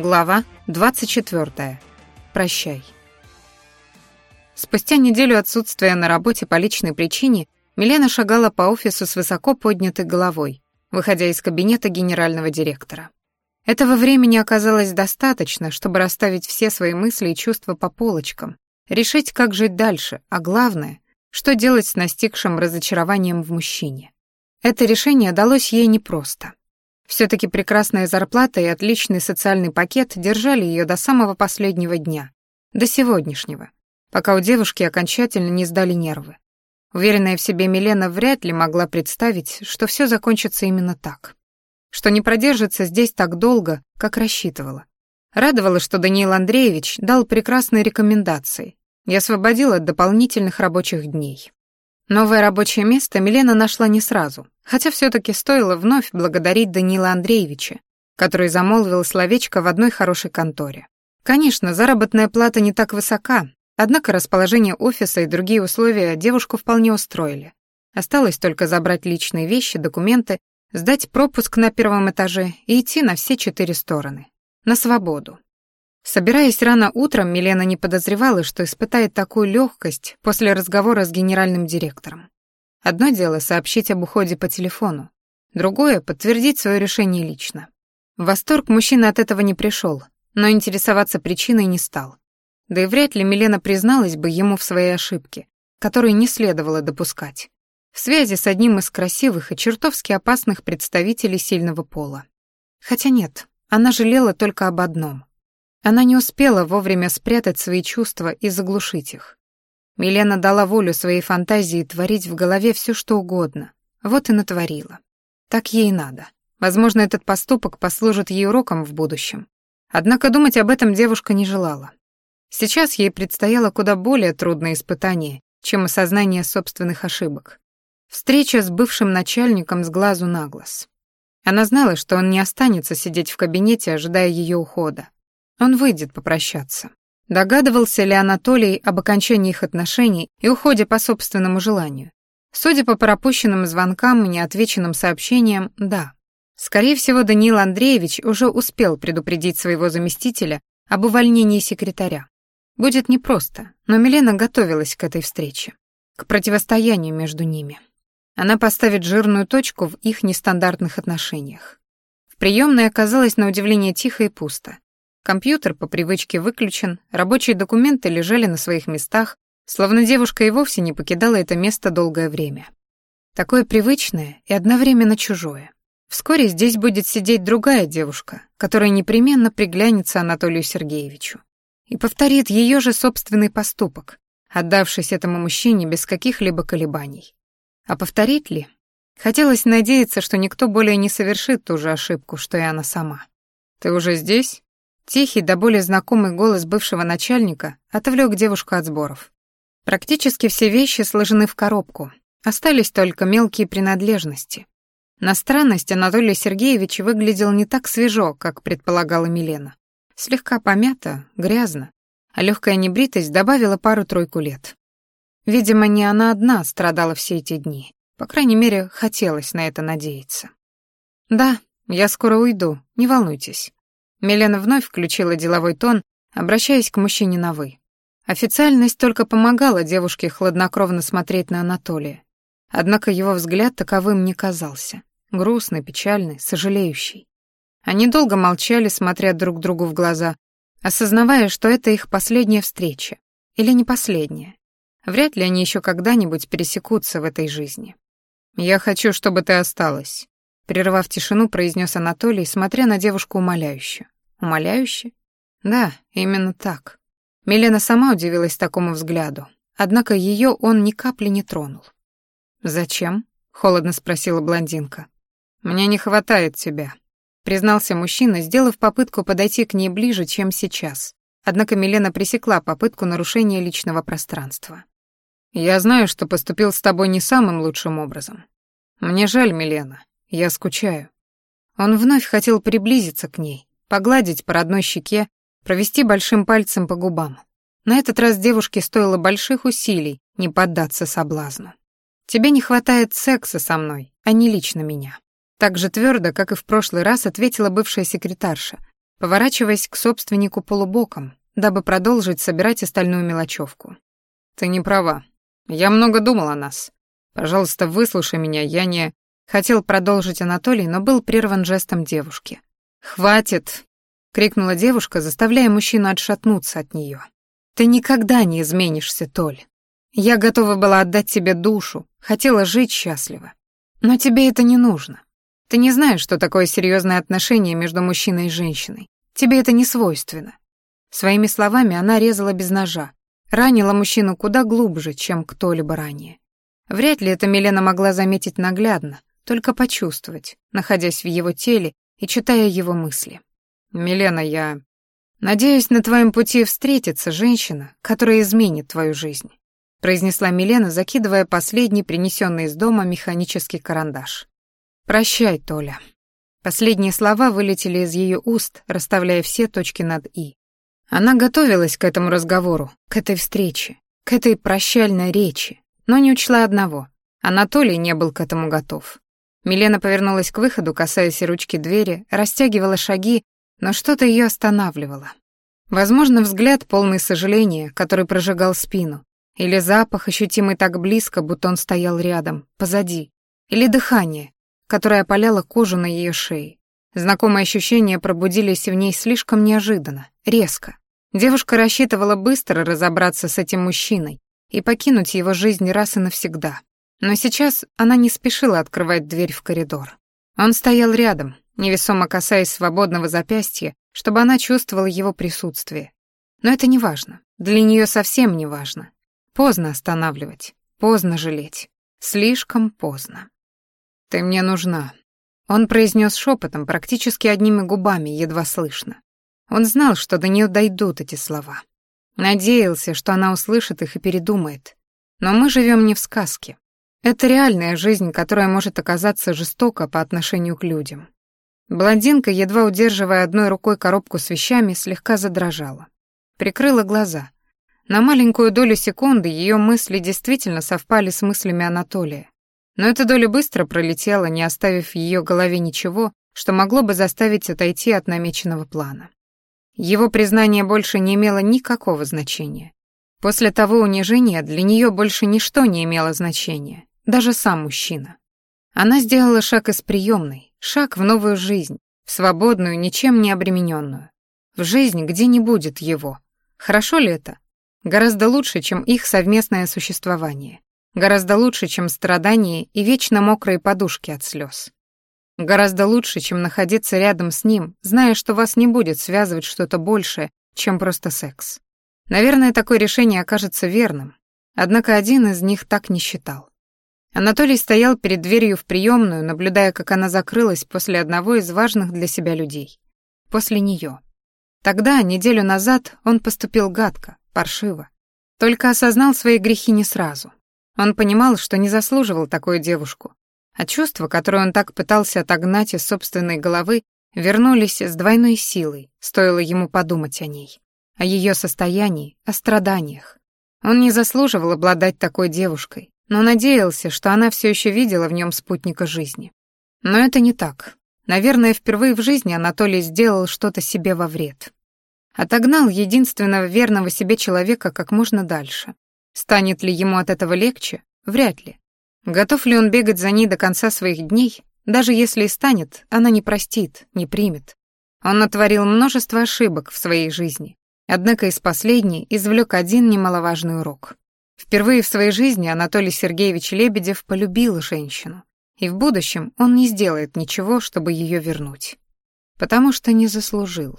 Глава 24. Прощай. Спустя неделю отсутствия на работе по личной причине Милена шагала по офису с высоко поднятой головой, выходя из кабинета генерального директора. Этого времени оказалось достаточно, чтобы расставить все свои мысли и чувства по полочкам, решить, как жить дальше, а главное, что делать с настигшим разочарованием в мужчине. Это решение далось ей непросто. Все-таки прекрасная зарплата и отличный социальный пакет держали ее до самого последнего дня, до сегодняшнего, пока у девушки окончательно не сдали нервы. Уверенная в себе Милена вряд ли могла представить, что все закончится именно так. Что не продержится здесь так долго, как рассчитывала. Радовало, что Даниил Андреевич дал прекрасные рекомендации и освободил от дополнительных рабочих дней. Новое рабочее место Милена нашла не сразу, хотя все-таки стоило вновь благодарить Данила Андреевича, который замолвил словечко в одной хорошей конторе. Конечно, заработная плата не так высока, однако расположение офиса и другие условия девушку вполне устроили. Осталось только забрать личные вещи, документы, сдать пропуск на первом этаже и идти на все четыре стороны. На свободу. Собираясь рано утром, Милена не подозревала, что испытает такую легкость после разговора с генеральным директором. Одно дело сообщить об уходе по телефону, другое — подтвердить свое решение лично. В восторг мужчина от этого не пришел, но интересоваться причиной не стал. Да и вряд ли Милена призналась бы ему в своей ошибке, которую не следовало допускать. В связи с одним из красивых и чертовски опасных представителей сильного пола. Хотя нет, она жалела только об одном — она не успела вовремя спрятать свои чувства и заглушить их. Милена дала волю своей фантазии творить в голове все, что угодно. Вот и натворила. Так ей надо. Возможно, этот поступок послужит ей уроком в будущем. Однако думать об этом девушка не желала. Сейчас ей предстояло куда более трудное испытание, чем осознание собственных ошибок. Встреча с бывшим начальником с глазу на глаз. Она знала, что он не останется сидеть в кабинете, ожидая ее ухода. Он выйдет попрощаться. Догадывался ли Анатолий об окончании их отношений и уходе по собственному желанию? Судя по пропущенным звонкам и неотвеченным сообщениям, да. Скорее всего, Даниил Андреевич уже успел предупредить своего заместителя об увольнении секретаря. Будет непросто, но Милена готовилась к этой встрече, к противостоянию между ними. Она поставит жирную точку в их нестандартных отношениях. В приемной оказалось на удивление тихо и пусто. Компьютер по привычке выключен, рабочие документы лежали на своих местах, словно девушка и вовсе не покидала это место долгое время. Такое привычное и одновременно чужое. Вскоре здесь будет сидеть другая девушка, которая непременно приглянется Анатолию Сергеевичу и повторит ее же собственный поступок, отдавшись этому мужчине без каких-либо колебаний. А повторить ли? Хотелось надеяться, что никто более не совершит ту же ошибку, что и она сама. «Ты уже здесь?» Тихий, до более знакомый голос бывшего начальника отвлек девушку от сборов. Практически все вещи сложены в коробку, остались только мелкие принадлежности. На странность Анатолий Сергеевич выглядел не так свежо, как предполагала Милена. Слегка помято, грязно, а легкая небритость добавила пару-тройку лет. Видимо, не она одна страдала все эти дни. По крайней мере, хотелось на это надеяться. «Да, я скоро уйду, не волнуйтесь. Милена вновь включила деловой тон, обращаясь к мужчине на «вы». Официальность только помогала девушке хладнокровно смотреть на Анатолия. Однако его взгляд таковым не казался. Грустный, печальный, сожалеющий. Они долго молчали, смотря друг другу в глаза, осознавая, что это их последняя встреча. Или не последняя. Вряд ли они еще когда-нибудь пересекутся в этой жизни. «Я хочу, чтобы ты осталась», Прервав тишину, произнес Анатолий, смотря на девушку умоляюще. Умоляюще? Да, именно так. Милена сама удивилась такому взгляду, однако ее он ни капли не тронул. «Зачем?» — холодно спросила блондинка. «Мне не хватает тебя», — признался мужчина, сделав попытку подойти к ней ближе, чем сейчас. Однако Милена пресекла попытку нарушения личного пространства. «Я знаю, что поступил с тобой не самым лучшим образом. Мне жаль, Милена. Я скучаю. Он вновь хотел приблизиться к ней, погладить по родной щеке, провести большим пальцем по губам. На этот раз девушке стоило больших усилий не поддаться соблазну. «Тебе не хватает секса со мной, а не лично меня». Так же твердо, как и в прошлый раз, ответила бывшая секретарша, поворачиваясь к собственнику полубоком, дабы продолжить собирать остальную мелочевку. «Ты не права. Я много думал о нас. Пожалуйста, выслушай меня, я не...» Хотел продолжить Анатолий, но был прерван жестом девушки. «Хватит!» — крикнула девушка, заставляя мужчину отшатнуться от нее. «Ты никогда не изменишься, Толь. Я готова была отдать тебе душу, хотела жить счастливо. Но тебе это не нужно. Ты не знаешь, что такое серьезное отношение между мужчиной и женщиной. Тебе это не свойственно». Своими словами она резала без ножа, ранила мужчину куда глубже, чем кто-либо ранее. Вряд ли это Милена могла заметить наглядно, только почувствовать, находясь в его теле и читая его мысли. «Милена, я...» «Надеюсь, на твоем пути встретится женщина, которая изменит твою жизнь», произнесла Милена, закидывая последний принесенный из дома механический карандаш. «Прощай, Толя». Последние слова вылетели из ее уст, расставляя все точки над «и». Она готовилась к этому разговору, к этой встрече, к этой прощальной речи, но не учла одного. Анатолий не был к этому готов. Милена повернулась к выходу, касаясь ручки двери, растягивала шаги, но что-то ее останавливало. Возможно, взгляд, полный сожаления, который прожигал спину, или запах, ощутимый так близко, будто он стоял рядом, позади, или дыхание, которое опаляло кожу на ее шее. Знакомые ощущения пробудились в ней слишком неожиданно, резко. Девушка рассчитывала быстро разобраться с этим мужчиной и покинуть его жизнь раз и навсегда. Но сейчас она не спешила открывать дверь в коридор. Он стоял рядом, невесомо касаясь свободного запястья, чтобы она чувствовала его присутствие. Но это не важно. Для нее совсем не важно. Поздно останавливать, поздно жалеть. Слишком поздно. «Ты мне нужна», — он произнес шепотом, практически одними губами, едва слышно. Он знал, что до нее дойдут эти слова. Надеялся, что она услышит их и передумает. Но мы живем не в сказке. Это реальная жизнь, которая может оказаться жестока по отношению к людям. Блондинка, едва удерживая одной рукой коробку с вещами, слегка задрожала. Прикрыла глаза. На маленькую долю секунды ее мысли действительно совпали с мыслями Анатолия. Но эта доля быстро пролетела, не оставив в ее голове ничего, что могло бы заставить отойти от намеченного плана. Его признание больше не имело никакого значения. После того унижения для нее больше ничто не имело значения даже сам мужчина. Она сделала шаг из приемной, шаг в новую жизнь, в свободную, ничем не обремененную. В жизнь, где не будет его. Хорошо ли это? Гораздо лучше, чем их совместное существование. Гораздо лучше, чем страдания и вечно мокрые подушки от слез. Гораздо лучше, чем находиться рядом с ним, зная, что вас не будет связывать что-то большее, чем просто секс. Наверное, такое решение окажется верным, однако один из них так не считал. Анатолий стоял перед дверью в приемную, наблюдая, как она закрылась после одного из важных для себя людей. После нее. Тогда, неделю назад, он поступил гадко, паршиво. Только осознал свои грехи не сразу. Он понимал, что не заслуживал такую девушку. А чувства, которые он так пытался отогнать из собственной головы, вернулись с двойной силой, стоило ему подумать о ней. О ее состоянии, о страданиях. Он не заслуживал обладать такой девушкой, но надеялся, что она все еще видела в нем спутника жизни. Но это не так. Наверное, впервые в жизни Анатолий сделал что-то себе во вред. Отогнал единственного верного себе человека как можно дальше. Станет ли ему от этого легче? Вряд ли. Готов ли он бегать за ней до конца своих дней? Даже если и станет, она не простит, не примет. Он натворил множество ошибок в своей жизни, однако из последней извлек один немаловажный урок. Впервые в своей жизни Анатолий Сергеевич Лебедев полюбил женщину, и в будущем он не сделает ничего, чтобы ее вернуть. Потому что не заслужил.